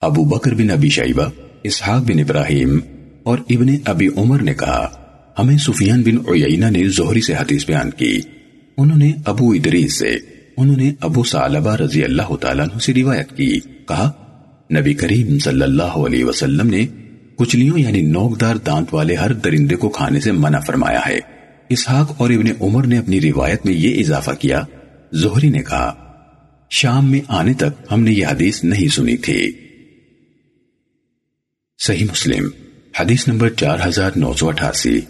ابو بکر بن ابی شیبہ، اسحاق بن ابراہیم اور ابن ابی عمر نے کہا، ہمیں سفیان بن عیینہ نے زہری سے حدیث بیان کی۔ انہوں نے ابو ادریس سے، انہوں نے ابو سالبہ رضی اللہ تعالیٰ عنہ سے روایت کی۔ کہا، نبی کریم صلی اللہ علیہ وسلم نے کچلیوں یعنی نوکدار دانت والے ہر درندے کو کھانے سے منع فرمایا ہے۔ اسحاق اور ابن عمر نے اپنی روایت میں یہ اضافہ کیا۔ زہری نے کہا، شام میں آنے تک ہم نے یہ حدیث نہیں سنی تھی۔ صحیح مسلم حدیث نمبر چار ہزار نو سو اٹھاسی۔